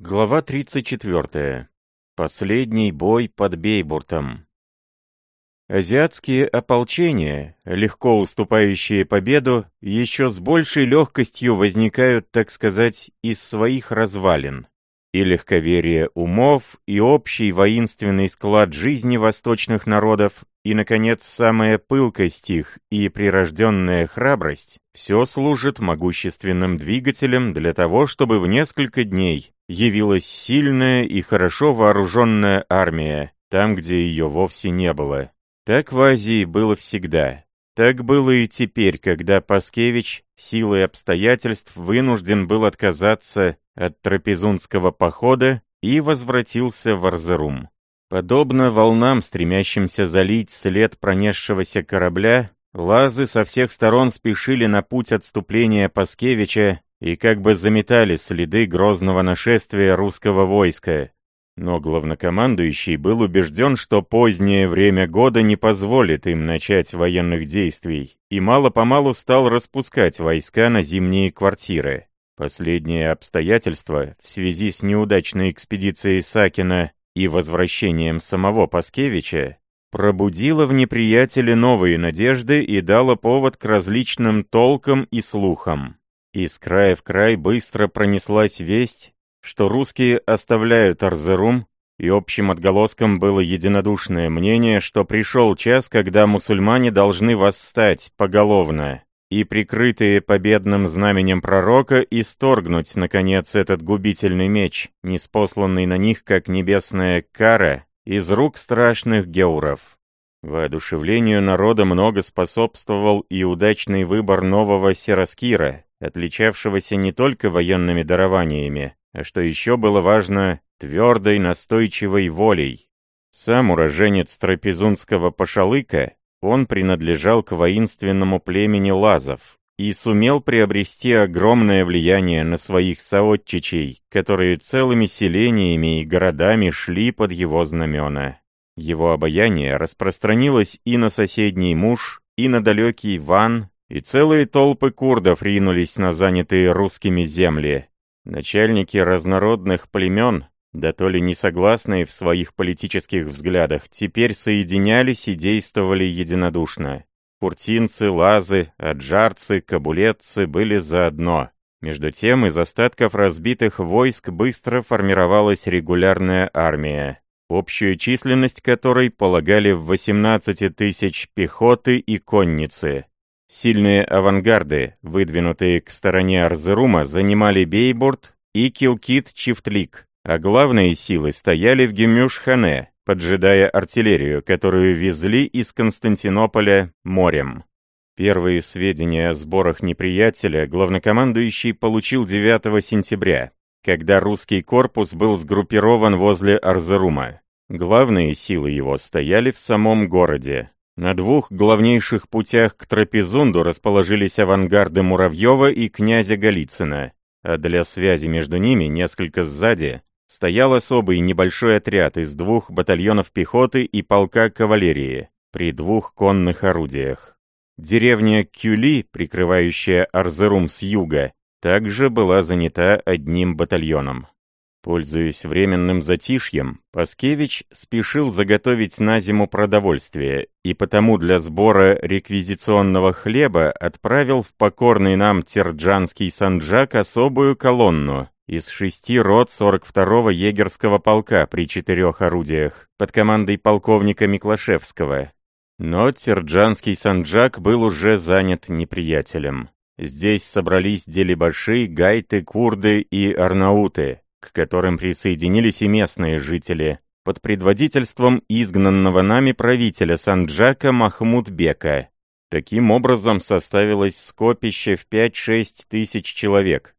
Глава 34. Последний бой под Бейбуртом. Азиатские ополчения, легко уступающие победу, еще с большей легкостью возникают, так сказать, из своих развалин. И легковерие умов, и общий воинственный склад жизни восточных народов, и, наконец, самая пылкость их и прирожденная храбрость – все служит могущественным двигателем для того, чтобы в несколько дней явилась сильная и хорошо вооруженная армия, там, где ее вовсе не было. Так в Азии было всегда. Так было и теперь, когда Паскевич силой обстоятельств вынужден был отказаться от трапезунского похода и возвратился в Арзерум. Подобно волнам, стремящимся залить след пронесшегося корабля, лазы со всех сторон спешили на путь отступления Паскевича и как бы заметали следы грозного нашествия русского войска. Но главнокомандующий был убежден, что позднее время года не позволит им начать военных действий, и мало-помалу стал распускать войска на зимние квартиры. Последнее обстоятельство в связи с неудачной экспедицией Сакина и возвращением самого Паскевича пробудило в неприятеле новые надежды и дало повод к различным толкам и слухам. Из края в край быстро пронеслась весть, что русские оставляют Арзерум, и общим отголоском было единодушное мнение, что пришел час, когда мусульмане должны восстать поголовно и, прикрытые победным знаменем пророка, исторгнуть, наконец, этот губительный меч, неспосланный на них, как небесная кара, из рук страшных геуров. Воодушевлению народа много способствовал и удачный выбор нового Сераскира, отличавшегося не только военными дарованиями, а что еще было важно, твердой настойчивой волей. Сам уроженец трапезунского пошалыка, он принадлежал к воинственному племени лазов и сумел приобрести огромное влияние на своих соотчичей, которые целыми селениями и городами шли под его знамена. Его обаяние распространилось и на соседний муж, и на далекий Ван, и целые толпы курдов ринулись на занятые русскими земли. Начальники разнородных племен, да то ли не согласные в своих политических взглядах, теперь соединялись и действовали единодушно. Куртинцы, лазы, аджарцы, кабулетцы были заодно. Между тем, из остатков разбитых войск быстро формировалась регулярная армия, общую численность которой полагали в 18 тысяч пехоты и конницы. Сильные авангарды, выдвинутые к стороне Арзерума, занимали Бейборд и Килкит-Чифтлик, а главные силы стояли в Гемюш-Хане, поджидая артиллерию, которую везли из Константинополя морем. Первые сведения о сборах неприятеля главнокомандующий получил 9 сентября, когда русский корпус был сгруппирован возле Арзерума. Главные силы его стояли в самом городе, на двух главнейших путях к Трапезунду расположились авангарды Муравьева и князя Голицына, а для связи между ними, несколько сзади, стоял особый небольшой отряд из двух батальонов пехоты и полка кавалерии при двух конных орудиях. Деревня Кюли, прикрывающая Арзерум с юга, также была занята одним батальоном. Пользуясь временным затишьем, Паскевич спешил заготовить на зиму продовольствие, и потому для сбора реквизиционного хлеба отправил в покорный нам Терджанский Санджак особую колонну из шести рот 42-го егерского полка при четырех орудиях под командой полковника Миклашевского. Но Терджанский Санджак был уже занят неприятелем. Здесь собрались делибаши, гайты, курды и арнауты, к которым присоединились и местные жители, под предводительством изгнанного нами правителя Санджака Махмуд-бека. Таким образом составилось скопище в 5-6 тысяч человек.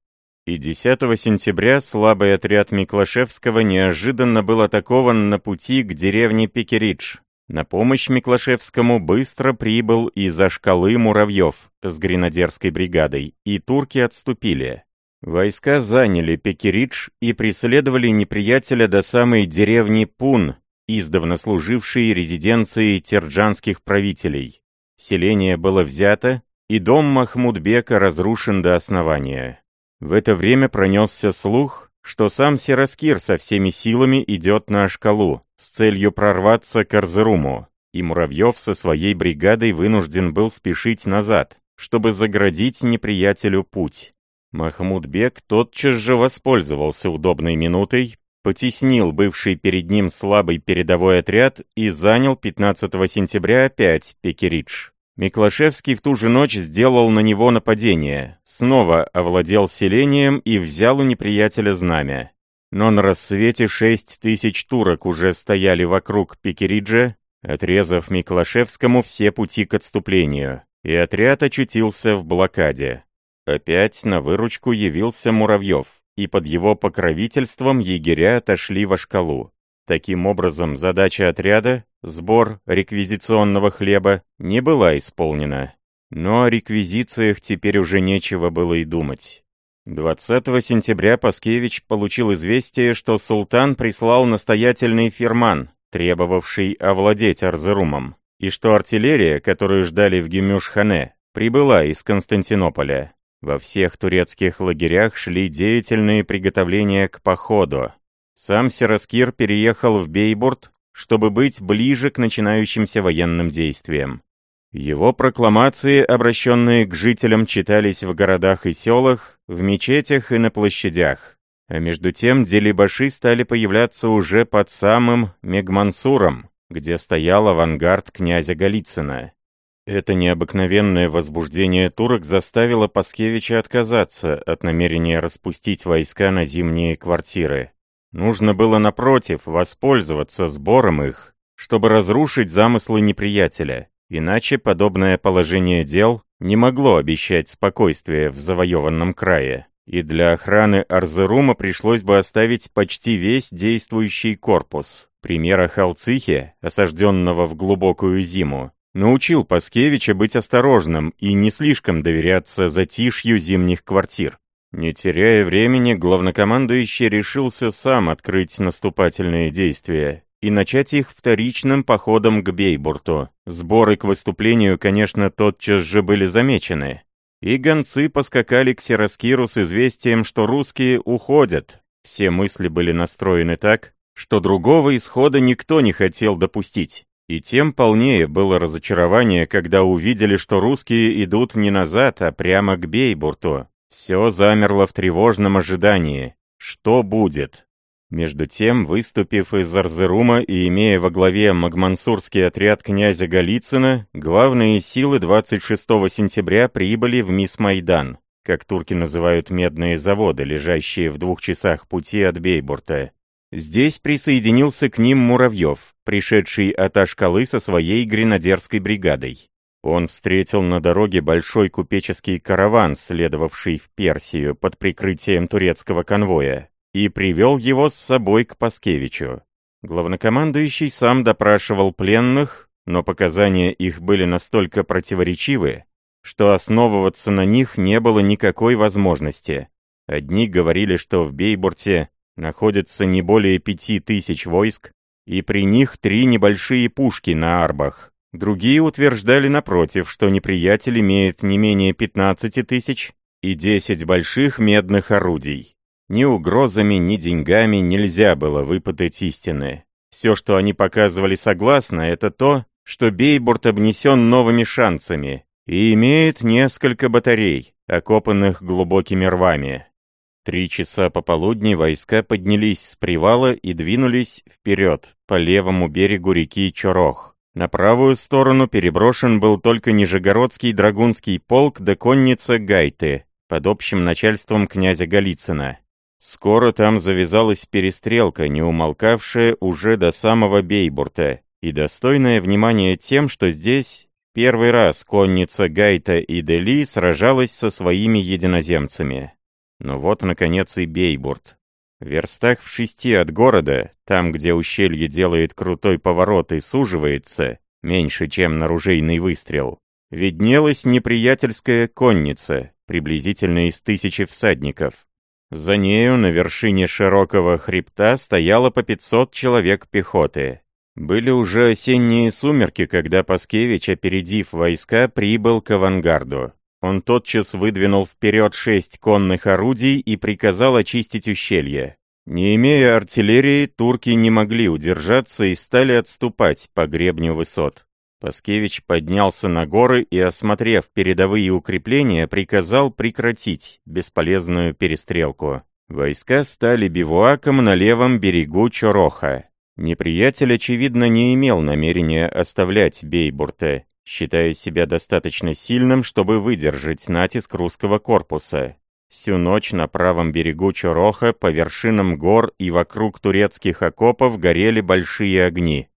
И 10 сентября слабый отряд Миклашевского неожиданно был атакован на пути к деревне Пекеридж. На помощь Миклашевскому быстро прибыл из-за шкалы Муравьев с гренадерской бригадой, и турки отступили. Войска заняли Пекеридж и преследовали неприятеля до самой деревни Пун, издавна служившей резиденцией терджанских правителей. Селение было взято, и дом Махмудбека разрушен до основания. В это время пронесся слух, что сам Сераскир со всеми силами идет на шкалу с целью прорваться к Арзеруму, и Муравьев со своей бригадой вынужден был спешить назад, чтобы заградить неприятелю путь. Махмуд Бек тотчас же воспользовался удобной минутой, потеснил бывший перед ним слабый передовой отряд и занял 15 сентября опять Пекеридж. Миклашевский в ту же ночь сделал на него нападение, снова овладел селением и взял у неприятеля знамя. Но на рассвете шесть тысяч турок уже стояли вокруг Пекериджа, отрезав Миклашевскому все пути к отступлению, и отряд очутился в блокаде. Опять на выручку явился Муравьев, и под его покровительством егеря отошли во шкалу. Таким образом, задача отряда, сбор реквизиционного хлеба, не была исполнена. Но о реквизициях теперь уже нечего было и думать. 20 сентября Паскевич получил известие, что султан прислал настоятельный фирман, требовавший овладеть Арзерумом, и что артиллерия, которую ждали в Гемюш-Хане, прибыла из Константинополя. Во всех турецких лагерях шли деятельные приготовления к походу. Сам Сераскир переехал в Бейбурт, чтобы быть ближе к начинающимся военным действиям. Его прокламации, обращенные к жителям, читались в городах и селах, в мечетях и на площадях. А между тем делибаши стали появляться уже под самым Мегмансуром, где стоял авангард князя Голицына. Это необыкновенное возбуждение турок заставило Паскевича отказаться от намерения распустить войска на зимние квартиры. Нужно было, напротив, воспользоваться сбором их, чтобы разрушить замыслы неприятеля, иначе подобное положение дел не могло обещать спокойствие в завоеванном крае, и для охраны Арзерума пришлось бы оставить почти весь действующий корпус. Примера Халцихе, осажденного в глубокую зиму, научил Паскевича быть осторожным и не слишком доверяться затишью зимних квартир. Не теряя времени, главнокомандующий решился сам открыть наступательные действия и начать их вторичным походом к Бейбурту. Сборы к выступлению, конечно, тотчас же были замечены. И гонцы поскакали к Сераскиру с известием, что русские уходят. Все мысли были настроены так, что другого исхода никто не хотел допустить. И тем полнее было разочарование, когда увидели, что русские идут не назад, а прямо к Бейбурту. Все замерло в тревожном ожидании. Что будет? Между тем, выступив из Арзерума и имея во главе Магмансурский отряд князя Голицына, главные силы 26 сентября прибыли в Мисмайдан, как турки называют медные заводы, лежащие в двух часах пути от Бейбурта. Здесь присоединился к ним Муравьев, пришедший от Ашкалы со своей гренадерской бригадой. Он встретил на дороге большой купеческий караван, следовавший в Персию под прикрытием турецкого конвоя, и привел его с собой к Паскевичу. Главнокомандующий сам допрашивал пленных, но показания их были настолько противоречивы, что основываться на них не было никакой возможности. Одни говорили, что в Бейбурте находится не более пяти тысяч войск, и при них три небольшие пушки на арбах. Другие утверждали напротив, что неприятель имеет не менее 15 тысяч и 10 больших медных орудий. Ни угрозами, ни деньгами нельзя было выпытать истины. Все, что они показывали согласно, это то, что Бейбурт обнесен новыми шансами и имеет несколько батарей, окопанных глубокими рвами. Три часа пополудни войска поднялись с привала и двинулись вперед по левому берегу реки Чорох. На правую сторону переброшен был только Нижегородский драгунский полк да конница Гайты под общим начальством князя Голицына. Скоро там завязалась перестрелка, не умолкавшая уже до самого Бейбурта, и достойная внимания тем, что здесь первый раз конница Гайта и Дели сражалась со своими единоземцами. Но вот, наконец, и Бейбурт. В верстах в шести от города, там, где ущелье делает крутой поворот и суживается, меньше, чем на ружейный выстрел, виднелась неприятельская конница, приблизительно из тысячи всадников. За нею на вершине широкого хребта стояло по 500 человек пехоты. Были уже осенние сумерки, когда Паскевич, опередив войска, прибыл к авангарду. Он тотчас выдвинул вперед шесть конных орудий и приказал очистить ущелье. Не имея артиллерии, турки не могли удержаться и стали отступать по гребню высот. Паскевич поднялся на горы и, осмотрев передовые укрепления, приказал прекратить бесполезную перестрелку. Войска стали бивуаком на левом берегу Чороха. Неприятель, очевидно, не имел намерения оставлять Бейбурте, считая себя достаточно сильным, чтобы выдержать натиск русского корпуса. Всю ночь на правом берегу Чороха, по вершинам гор и вокруг турецких окопов горели большие огни.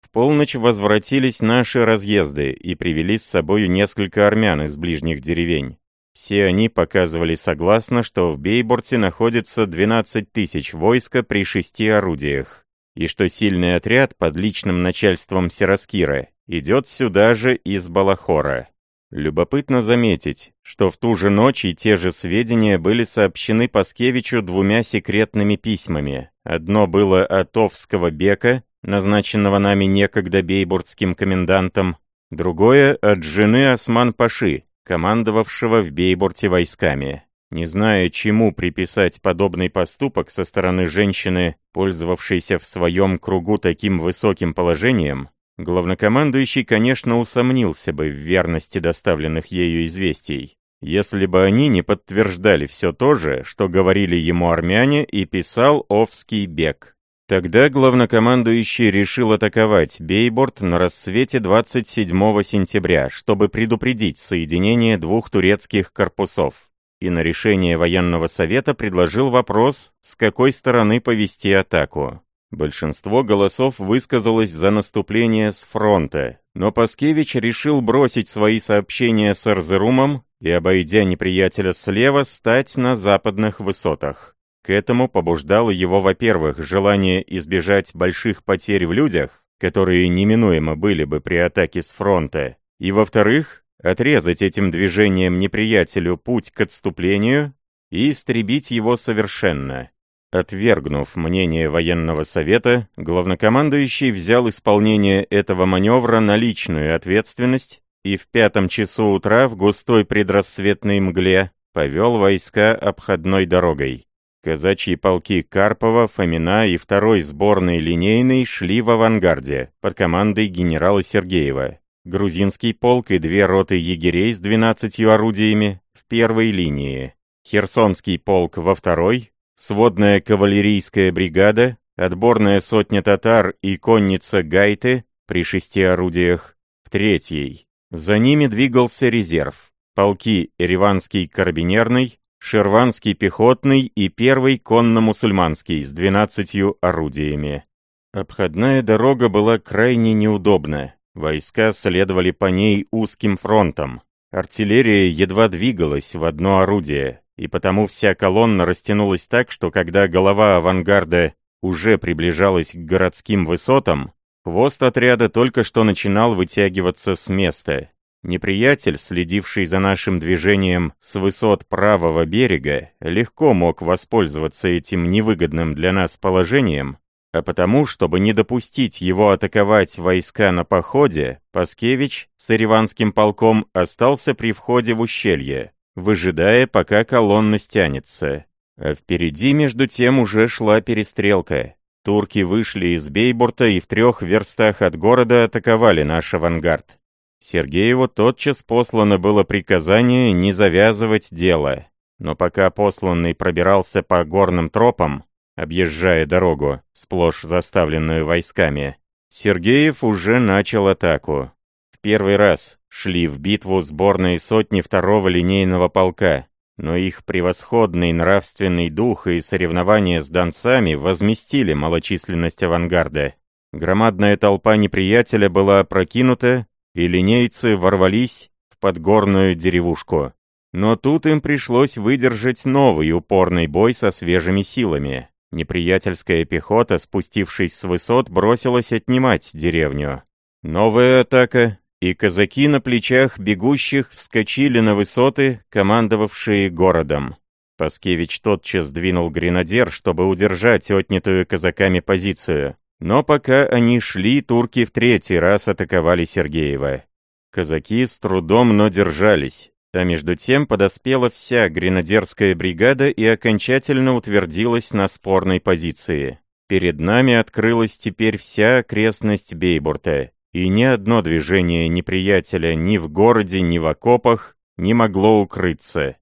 В полночь возвратились наши разъезды и привели с собою несколько армян из ближних деревень. Все они показывали согласно, что в Бейборте находится 12 тысяч войска при шести орудиях, и что сильный отряд под личным начальством Сераскира идет сюда же из Балахора. Любопытно заметить, что в ту же ночь и те же сведения были сообщены Паскевичу двумя секретными письмами. Одно было от Овского бека, назначенного нами некогда бейбуртским комендантом, другое от жены Осман-Паши, командовавшего в Бейбурте войсками. Не зная, чему приписать подобный поступок со стороны женщины, пользовавшейся в своем кругу таким высоким положением, главнокомандующий, конечно, усомнился бы в верности доставленных ею известий, если бы они не подтверждали все то же, что говорили ему армяне и писал Овский бег. Тогда главнокомандующий решил атаковать Бейборд на рассвете 27 сентября, чтобы предупредить соединение двух турецких корпусов. И на решение военного совета предложил вопрос, с какой стороны повести атаку. Большинство голосов высказалось за наступление с фронта, но Паскевич решил бросить свои сообщения с Арзерумом и, обойдя неприятеля слева, стать на западных высотах. К этому побуждало его, во-первых, желание избежать больших потерь в людях, которые неминуемо были бы при атаке с фронта, и, во-вторых, отрезать этим движением неприятелю путь к отступлению и истребить его совершенно. Отвергнув мнение военного совета, главнокомандующий взял исполнение этого маневра на личную ответственность и в пятом часу утра в густой предрассветной мгле повел войска обходной дорогой. Казачьи полки Карпова, Фомина и второй сборной линейной шли в авангарде под командой генерала Сергеева. Грузинский полк и две роты егерей с 12 орудиями в первой линии. Херсонский полк во второй, сводная кавалерийская бригада, отборная сотня татар и конница Гайты при шести орудиях в третьей. За ними двигался резерв. Полки Ереванский карабинерный, Шерванский пехотный и первый конно-мусульманский с двенадцатью орудиями. Обходная дорога была крайне неудобна. Войска следовали по ней узким фронтом. Артиллерия едва двигалась в одно орудие, и потому вся колонна растянулась так, что когда голова авангарда уже приближалась к городским высотам, хвост отряда только что начинал вытягиваться с места, Неприятель, следивший за нашим движением с высот правого берега, легко мог воспользоваться этим невыгодным для нас положением, а потому, чтобы не допустить его атаковать войска на походе, Паскевич с Ереванским полком остался при входе в ущелье, выжидая, пока колонна стянется. А впереди, между тем, уже шла перестрелка. Турки вышли из Бейбурта и в трех верстах от города атаковали наш авангард. Сергееву тотчас послано было приказание не завязывать дело. Но пока посланный пробирался по горным тропам, объезжая дорогу, сплошь заставленную войсками, Сергеев уже начал атаку. В первый раз шли в битву сборные сотни второго линейного полка, но их превосходный нравственный дух и соревнования с донцами возместили малочисленность авангарда. Громадная толпа неприятеля была опрокинута, и линейцы ворвались в подгорную деревушку. Но тут им пришлось выдержать новый упорный бой со свежими силами. Неприятельская пехота, спустившись с высот, бросилась отнимать деревню. Новая атака, и казаки на плечах бегущих вскочили на высоты, командовавшие городом. Паскевич тотчас двинул гренадер, чтобы удержать отнятую казаками позицию. Но пока они шли, турки в третий раз атаковали Сергеева. Казаки с трудом, но держались. а между тем подоспела вся гренадерская бригада и окончательно утвердилась на спорной позиции. Перед нами открылась теперь вся окрестность Бейбурта, и ни одно движение неприятеля ни в городе, ни в окопах не могло укрыться.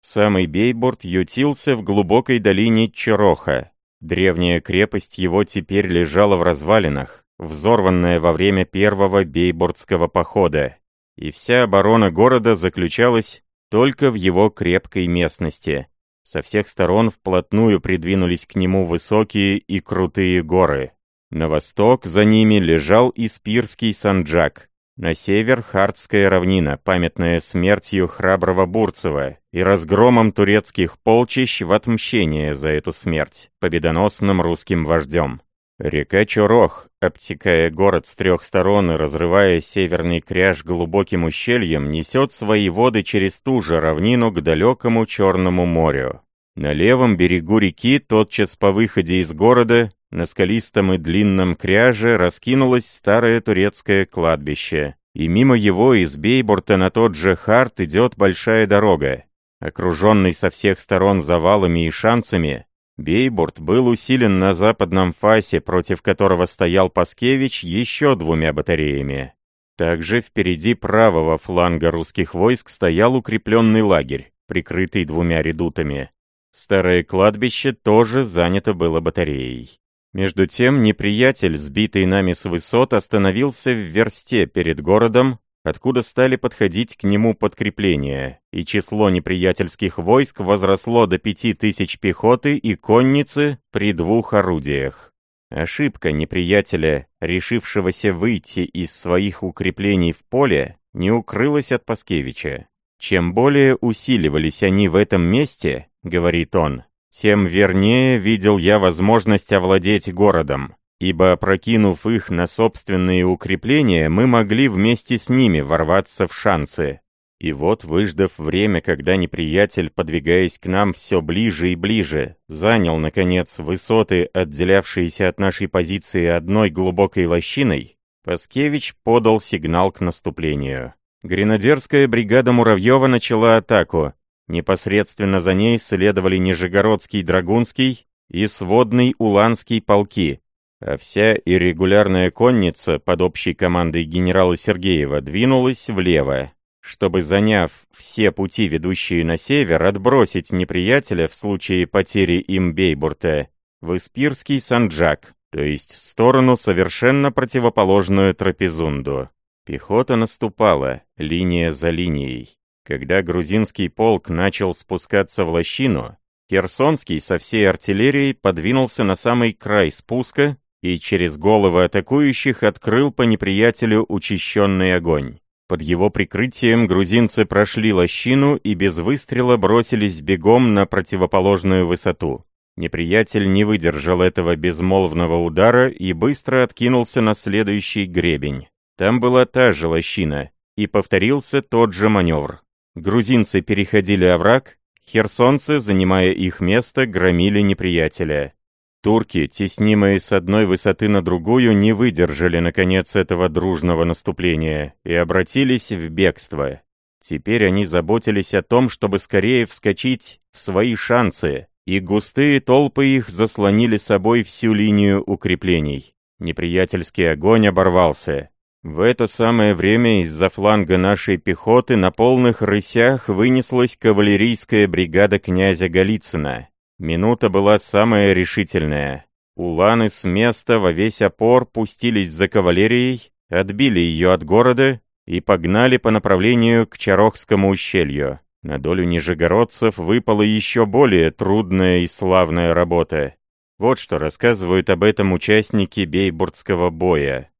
Самый Бейбурт ютился в глубокой долине Чороха. Древняя крепость его теперь лежала в развалинах, взорванная во время первого Бейбуртского похода, и вся оборона города заключалась только в его крепкой местности. Со всех сторон вплотную придвинулись к нему высокие и крутые горы. На восток за ними лежал Испирский Санджак, на север Хартская равнина, памятная смертью храброго Бурцева и разгромом турецких полчищ в отмщение за эту смерть победоносным русским вождем. Река Чурох, обтекая город с трех сторон и разрывая северный кряж глубоким ущельем, несет свои воды через ту же равнину к далекому Черному морю. На левом берегу реки, тотчас по выходе из города, на скалистом и длинном кряже раскинулось старое турецкое кладбище, и мимо его из Бейбурта на тот же Харт идет большая дорога. Окруженный со всех сторон завалами и шанцами, Бейбурт был усилен на западном фасе, против которого стоял Паскевич еще двумя батареями. Также впереди правого фланга русских войск стоял укрепленный лагерь, прикрытый двумя редутами. Старое кладбище тоже занято было батареей. Между тем неприятель, сбитый нами с высот, остановился в версте перед городом, откуда стали подходить к нему подкрепления, и число неприятельских войск возросло до пяти тысяч пехоты и конницы при двух орудиях. Ошибка неприятеля, решившегося выйти из своих укреплений в поле, не укрылась от Паскевича. Чем более усиливались они в этом месте, говорит он, тем вернее видел я возможность овладеть городом ибо, опрокинув их на собственные укрепления, мы могли вместе с ними ворваться в шансы. И вот, выждав время, когда неприятель, подвигаясь к нам все ближе и ближе, занял, наконец, высоты, отделявшиеся от нашей позиции одной глубокой лощиной, Паскевич подал сигнал к наступлению. Гренадерская бригада Муравьева начала атаку. Непосредственно за ней следовали Нижегородский Драгунский и сводный Уланский полки, а вся иррегулярная конница под общей командой генерала Сергеева двинулась влево, чтобы, заняв все пути, ведущие на север, отбросить неприятеля в случае потери им Бейбурта в Испирский Санджак, то есть в сторону совершенно противоположную Трапезунду. Пехота наступала, линия за линией. Когда грузинский полк начал спускаться в лощину, Херсонский со всей артиллерией подвинулся на самый край спуска и через головы атакующих открыл по неприятелю учащенный огонь. Под его прикрытием грузинцы прошли лощину и без выстрела бросились бегом на противоположную высоту. Неприятель не выдержал этого безмолвного удара и быстро откинулся на следующий гребень. Там была та же лощина, и повторился тот же маневр. Грузинцы переходили овраг, херсонцы, занимая их место, громили неприятеля. Турки, теснимые с одной высоты на другую, не выдержали, наконец, этого дружного наступления и обратились в бегство. Теперь они заботились о том, чтобы скорее вскочить в свои шансы, и густые толпы их заслонили собой всю линию укреплений. Неприятельский огонь оборвался. В это самое время из-за фланга нашей пехоты на полных рысях вынеслась кавалерийская бригада князя Голицына. Минута была самая решительная. Уланы с места во весь опор пустились за кавалерией, отбили ее от города и погнали по направлению к Чарохскому ущелью. На долю нижегородцев выпала еще более трудная и славная работа. Вот что рассказывают об этом участники Бейбуртского боя.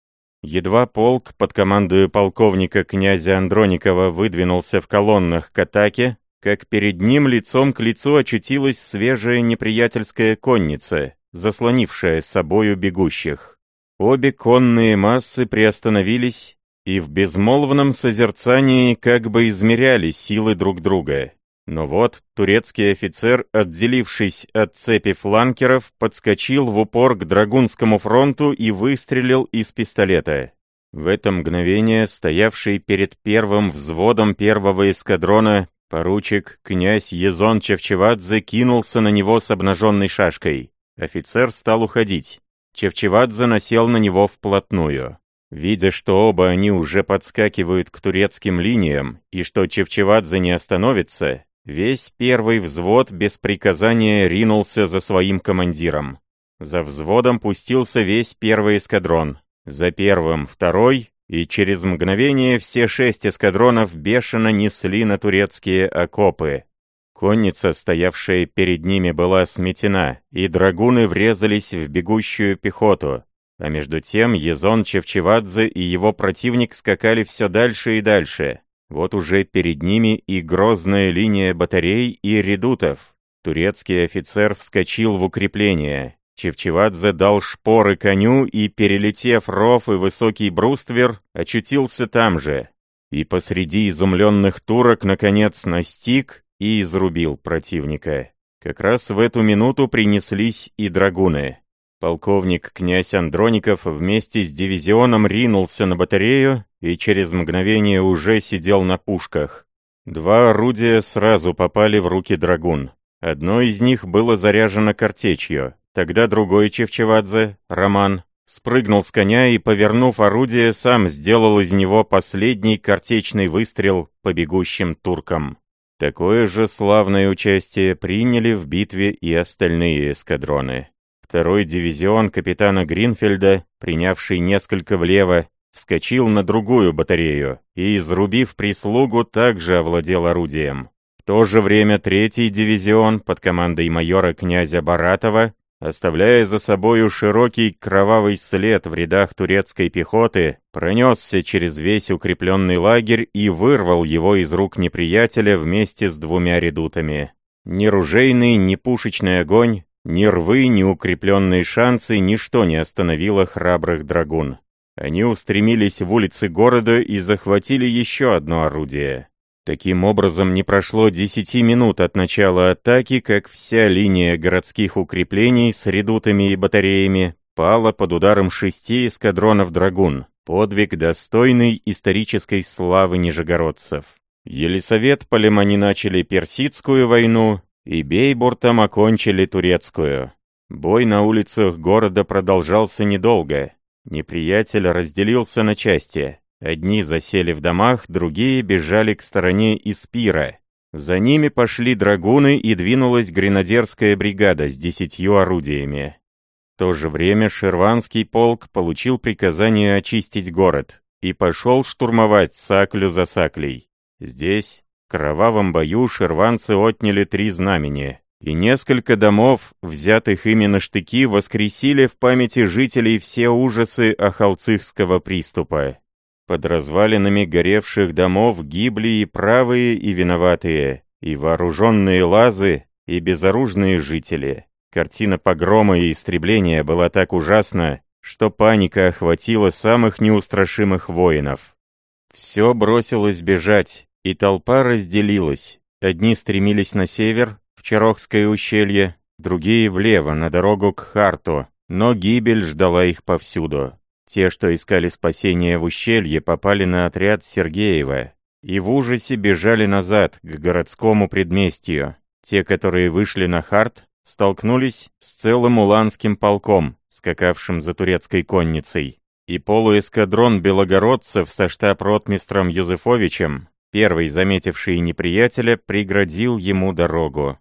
Едва полк под командою полковника князя Андроникова выдвинулся в колоннах к атаке, как перед ним лицом к лицу очутилась свежая неприятельская конница, заслонившая собою бегущих. Обе конные массы приостановились и в безмолвном созерцании как бы измеряли силы друг друга. Но вот турецкий офицер, отделившись от цепи фланкеров, подскочил в упор к Драгунскому фронту и выстрелил из пистолета. В это мгновение, стоявший перед первым взводом первого эскадрона, поручик, князь Езон Чевчевадзе кинулся на него с обнаженной шашкой. Офицер стал уходить. Чевчевадзе насел на него вплотную. Видя, что оба они уже подскакивают к турецким линиям, и что Чевчевадзе не остановится, весь первый взвод без приказания ринулся за своим командиром. За взводом пустился весь первый эскадрон, за первым второй, и через мгновение все шесть эскадронов бешено несли на турецкие окопы. Конница, стоявшая перед ними, была сметена, и драгуны врезались в бегущую пехоту. А между тем Езон Чевчевадзе и его противник скакали все дальше и дальше. Вот уже перед ними и грозная линия батарей и редутов. Турецкий офицер вскочил в укрепление, Чевчевадзе дал шпоры коню и, перелетев ров и высокий бруствер, очутился там же. И посреди изумленных турок, наконец, настиг и изрубил противника. Как раз в эту минуту принеслись и драгуны. Полковник князь Андроников вместе с дивизионом ринулся на батарею и через мгновение уже сидел на пушках. Два орудия сразу попали в руки драгун. Одно из них было заряжено картечью, Тогда другой Чевчевадзе, Роман, спрыгнул с коня и, повернув орудие, сам сделал из него последний картечный выстрел по бегущим туркам. Такое же славное участие приняли в битве и остальные эскадроны. Второй дивизион капитана Гринфельда, принявший несколько влево, вскочил на другую батарею и, изрубив прислугу, также овладел орудием. В то же время третий дивизион под командой майора князя Баратова оставляя за собою широкий кровавый след в рядах турецкой пехоты, пронесся через весь укрепленный лагерь и вырвал его из рук неприятеля вместе с двумя редутами. Ни ружейный, ни пушечный огонь, ни рвы, ни укрепленные шансы ничто не остановило храбрых драгун. Они устремились в улицы города и захватили еще одно орудие. Таким образом, не прошло десяти минут от начала атаки, как вся линия городских укреплений с редутами и батареями пала под ударом шести эскадронов «Драгун». Подвиг достойный исторической славы нижегородцев. Елисавет Полемани начали Персидскую войну, и Бейбуртом окончили Турецкую. Бой на улицах города продолжался недолго. Неприятель разделился на части. Одни засели в домах, другие бежали к стороне Испира. За ними пошли драгуны и двинулась гренадерская бригада с десятью орудиями. В то же время Шерванский полк получил приказание очистить город и пошел штурмовать Саклю за Саклей. Здесь, в кровавом бою, шерванцы отняли три знамени, и несколько домов, взятых ими на штыки, воскресили в памяти жителей все ужасы Ахалцихского приступа. Под развалинами горевших домов гибли и правые, и виноватые, и вооруженные лазы, и безоружные жители. Картина погрома и истребления была так ужасна, что паника охватила самых неустрашимых воинов. Все бросилось бежать, и толпа разделилась. Одни стремились на север, в Чарохское ущелье, другие влево, на дорогу к Харту, но гибель ждала их повсюду. Те, что искали спасения в ущелье, попали на отряд Сергеева и в ужасе бежали назад, к городскому предместью. Те, которые вышли на Харт, столкнулись с целым уланским полком, скакавшим за турецкой конницей. И полуэскадрон белогородцев со штаб-ротмистром Юзефовичем, первый заметивший неприятеля, преградил ему дорогу.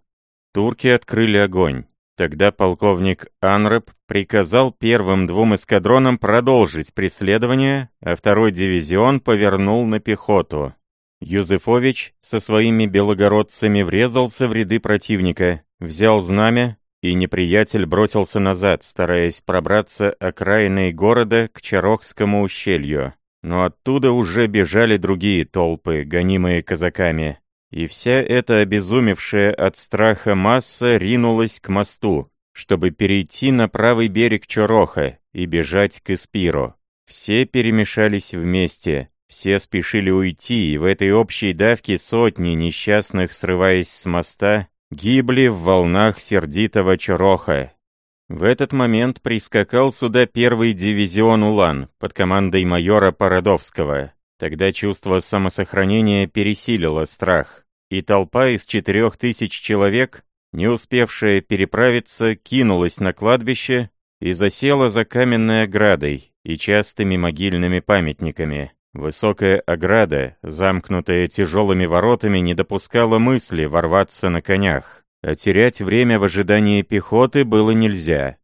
Турки открыли огонь. Тогда полковник Анреп приказал первым двум эскадронам продолжить преследование, а второй дивизион повернул на пехоту. Юзефович со своими белогородцами врезался в ряды противника, взял знамя, и неприятель бросился назад, стараясь пробраться окраиной города к Чарохскому ущелью. Но оттуда уже бежали другие толпы, гонимые казаками. И вся эта обезумевшая от страха масса ринулась к мосту, чтобы перейти на правый берег Чороха и бежать к Испиру. Все перемешались вместе, все спешили уйти, и в этой общей давке сотни несчастных, срываясь с моста, гибли в волнах сердитого Чороха. В этот момент прискакал сюда первый дивизион «Улан» под командой майора Породовского. Тогда чувство самосохранения пересилило страх, и толпа из четырех тысяч человек, не успевшая переправиться, кинулась на кладбище и засела за каменной оградой и частыми могильными памятниками. Высокая ограда, замкнутая тяжелыми воротами, не допускала мысли ворваться на конях, а терять время в ожидании пехоты было нельзя.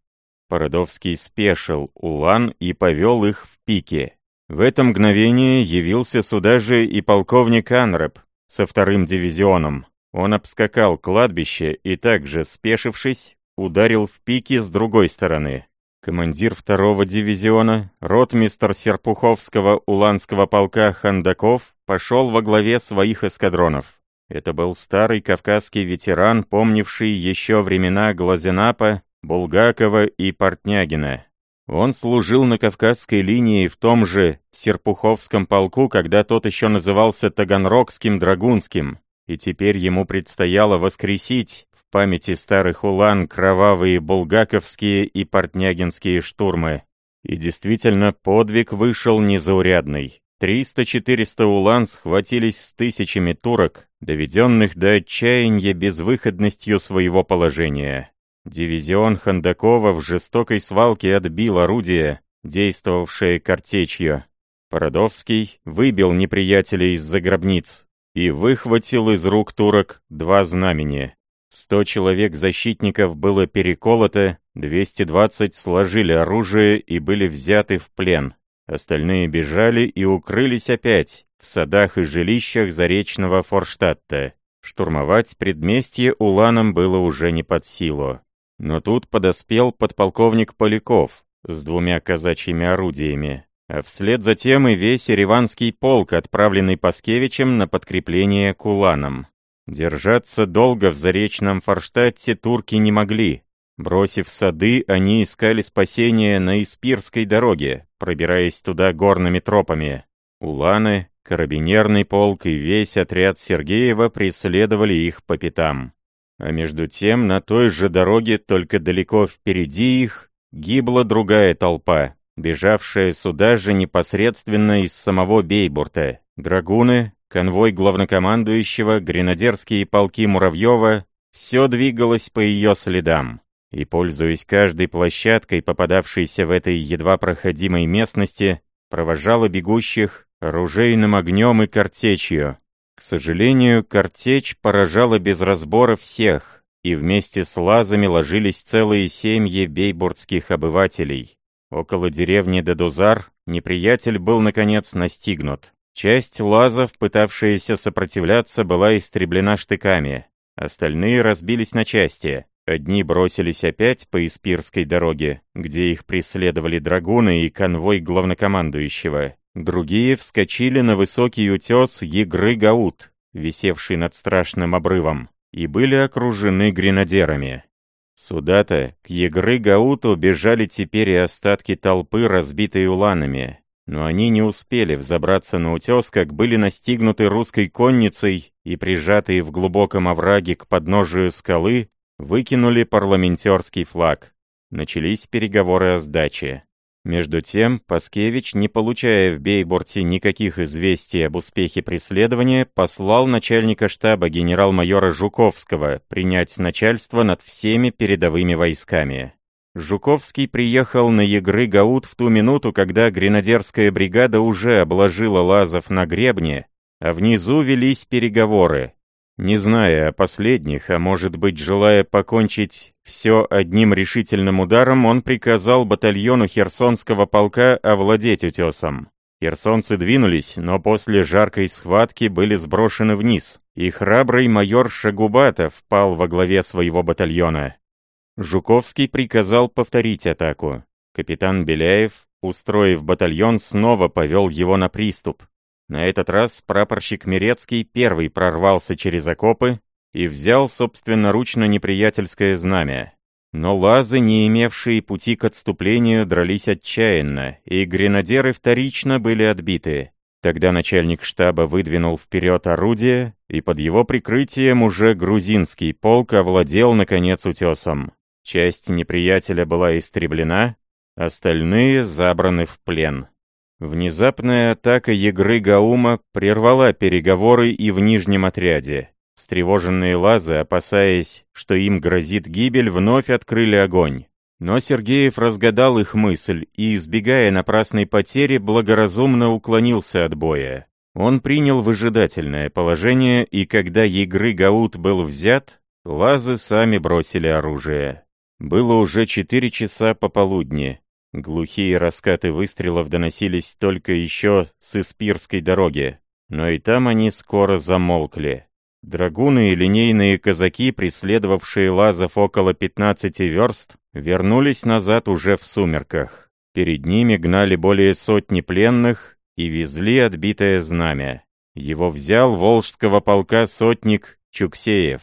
Породовский спешил улан и повел их в пике. В это мгновение явился сюда же и полковник Анреп со вторым дивизионом. Он обскакал кладбище и также, спешившись, ударил в пике с другой стороны. Командир второго дивизиона, ротмистр Серпуховского уланского полка Хандаков, пошел во главе своих эскадронов. Это был старый кавказский ветеран, помнивший еще времена Глазенапа, Булгакова и Портнягина. Он служил на Кавказской линии в том же Серпуховском полку, когда тот еще назывался Таганрогским Драгунским, и теперь ему предстояло воскресить памяти старых улан кровавые булгаковские и портнягинские штурмы. И действительно, подвиг вышел незаурядный. Триста-четыреста улан схватились с тысячами турок, доведенных до отчаяния безвыходностью своего положения. Дивизион Хандакова в жестокой свалке отбил орудие, действовавшее картечью. Породовский выбил неприятеля из-за гробниц и выхватил из рук турок два знамени. Сто человек защитников было переколото, 220 сложили оружие и были взяты в плен. Остальные бежали и укрылись опять в садах и жилищах Заречного Форштадта. Штурмовать предместье уланам было уже не под силу. Но тут подоспел подполковник Поляков с двумя казачьими орудиями, а вслед за тем и весь Ереванский полк, отправленный Паскевичем на подкрепление к уланам. Держаться долго в заречном Форштадте турки не могли. Бросив сады, они искали спасения на Испирской дороге, пробираясь туда горными тропами. Уланы, карабинерный полк и весь отряд Сергеева преследовали их по пятам. А между тем, на той же дороге, только далеко впереди их, гибла другая толпа, бежавшая сюда же непосредственно из самого Бейбурта. Драгуны, конвой главнокомандующего, гренадерские полки Муравьева, все двигалось по ее следам. И, пользуясь каждой площадкой, попадавшейся в этой едва проходимой местности, провожала бегущих оружейным огнем и картечью. К сожалению, картечь поражала без разбора всех, и вместе с лазами ложились целые семьи бейбуртских обывателей. Около деревни Дедузар неприятель был, наконец, настигнут. Часть лазов, пытавшаяся сопротивляться, была истреблена штыками. Остальные разбились на части. Одни бросились опять по Испирской дороге, где их преследовали драгуны и конвой главнокомандующего. Другие вскочили на высокий утес Егры-Гаут, висевший над страшным обрывом, и были окружены гренадерами. Сюда-то, к Егры-Гауту, бежали теперь и остатки толпы, разбитой уланами, но они не успели взобраться на утес, как были настигнуты русской конницей и, прижатые в глубоком овраге к подножию скалы, выкинули парламентерский флаг. Начались переговоры о сдаче. Между тем, Паскевич, не получая в Бейборте никаких известий об успехе преследования, послал начальника штаба генерал-майора Жуковского принять начальство над всеми передовыми войсками. Жуковский приехал на Егры-Гаут в ту минуту, когда гренадерская бригада уже обложила Лазов на гребне, а внизу велись переговоры. Не зная о последних, а может быть желая покончить все одним решительным ударом, он приказал батальону Херсонского полка овладеть утесом. Херсонцы двинулись, но после жаркой схватки были сброшены вниз, и храбрый майор Шагубатов пал во главе своего батальона. Жуковский приказал повторить атаку. Капитан Беляев, устроив батальон, снова повел его на приступ. На этот раз прапорщик Мирецкий первый прорвался через окопы и взял собственноручно неприятельское знамя. Но лазы, не имевшие пути к отступлению, дрались отчаянно, и гренадеры вторично были отбиты. Тогда начальник штаба выдвинул вперед орудие, и под его прикрытием уже грузинский полк овладел, наконец, утесом. Часть неприятеля была истреблена, остальные забраны в плен. Внезапная атака Егры Гаума прервала переговоры и в нижнем отряде. Встревоженные лазы, опасаясь, что им грозит гибель, вновь открыли огонь. Но Сергеев разгадал их мысль и, избегая напрасной потери, благоразумно уклонился от боя. Он принял выжидательное положение, и когда Егры Гаут был взят, лазы сами бросили оружие. Было уже четыре часа пополудни. Глухие раскаты выстрелов доносились только еще с Испирской дороги, но и там они скоро замолкли. Драгуны и линейные казаки, преследовавшие лазов около 15 верст, вернулись назад уже в сумерках. Перед ними гнали более сотни пленных и везли отбитое знамя. Его взял волжского полка сотник Чуксеев.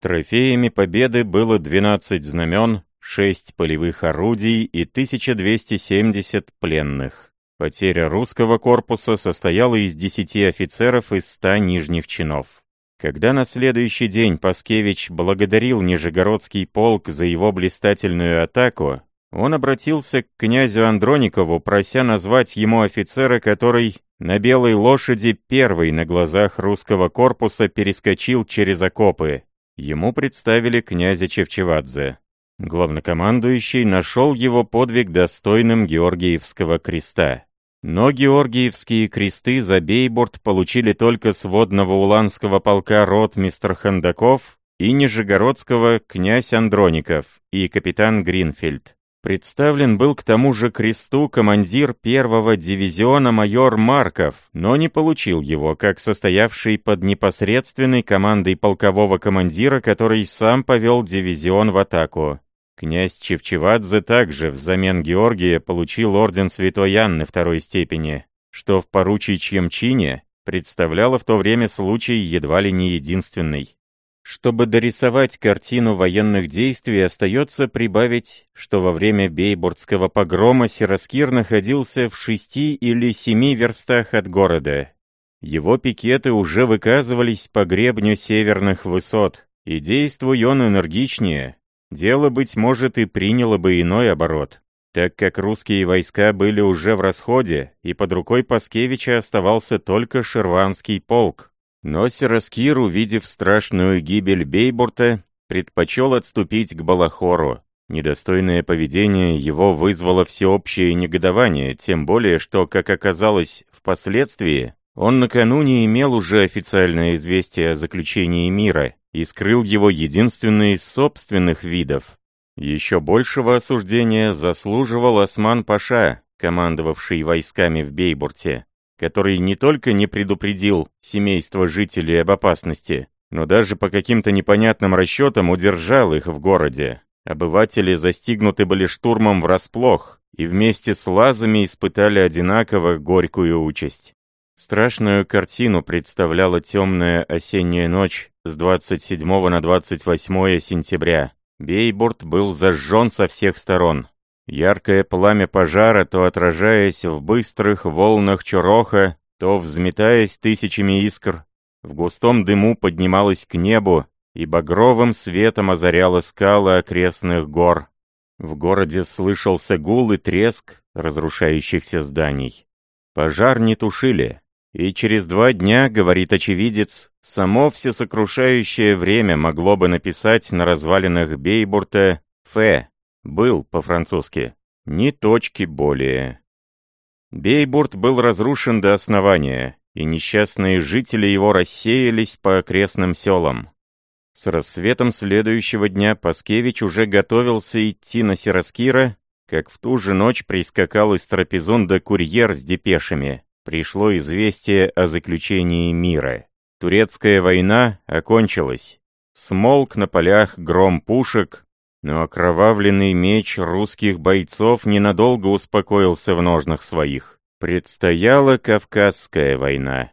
Трофеями победы было 12 знамен, 6 полевых орудий и 1270 пленных. Потеря русского корпуса состояла из 10 офицеров из 100 нижних чинов. Когда на следующий день Паскевич благодарил Нижегородский полк за его блистательную атаку, он обратился к князю Андроникову, прося назвать ему офицера, который на белой лошади первый на глазах русского корпуса перескочил через окопы. Ему представили князя Чевчевадзе. Главнокомандующий нашел его подвиг достойным Георгиевского креста. Но георгиевские кресты за Бейборд получили только сводного уланского полка ротмистр Хандаков и нижегородского князь Андроников и капитан Гринфельд. Представлен был к тому же кресту командир первого дивизиона майор Марков, но не получил его, как состоявший под непосредственной командой полкового командира, который сам повел дивизион в атаку. Князь Чевчевадзе также взамен Георгия получил орден Святой Анны второй степени, что в поручичьем чине представляло в то время случай едва ли не единственный. Чтобы дорисовать картину военных действий, остается прибавить, что во время Бейбурдского погрома Сираскир находился в шести или семи верстах от города. Его пикеты уже выказывались по гребню северных высот, и действуя он энергичнее, Дело, быть может, и приняло бы иной оборот, так как русские войска были уже в расходе, и под рукой Паскевича оставался только Шерванский полк. Но Сираскир, увидев страшную гибель Бейбурта, предпочел отступить к Балахору. Недостойное поведение его вызвало всеобщее негодование, тем более, что, как оказалось впоследствии, он накануне имел уже официальное известие о заключении мира и скрыл его единственный из собственных видов. Еще большего осуждения заслуживал Осман-Паша, командовавший войсками в Бейбурте, который не только не предупредил семейство жителей об опасности, но даже по каким-то непонятным расчетам удержал их в городе. Обыватели застигнуты были штурмом врасплох и вместе с лазами испытали одинаково горькую участь. Страшную картину представляла темная осенняя ночь с 27 на 28 сентября. Бейборд был зажжен со всех сторон. Яркое пламя пожара, то отражаясь в быстрых волнах чуроха, то взметаясь тысячами искр, в густом дыму поднималось к небу и багровым светом озаряло скалы окрестных гор. В городе слышался гул и треск разрушающихся зданий. Пожар не тушили, и через два дня, говорит очевидец, само всесокрушающее время могло бы написать на развалинах Бейбурта «Фе», «был» по-французски, ни точки более. Бейбурт был разрушен до основания, и несчастные жители его рассеялись по окрестным селам. С рассветом следующего дня Паскевич уже готовился идти на Сираскира, как в ту же ночь прискакал из Трапезунда курьер с депешами пришло известие о заключении мира. Турецкая война окончилась. Смолк на полях гром пушек, но окровавленный меч русских бойцов ненадолго успокоился в ножнах своих. Предстояла Кавказская война.